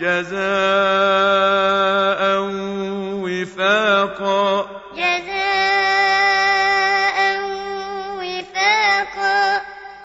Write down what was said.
جزاء وفاقا جزاء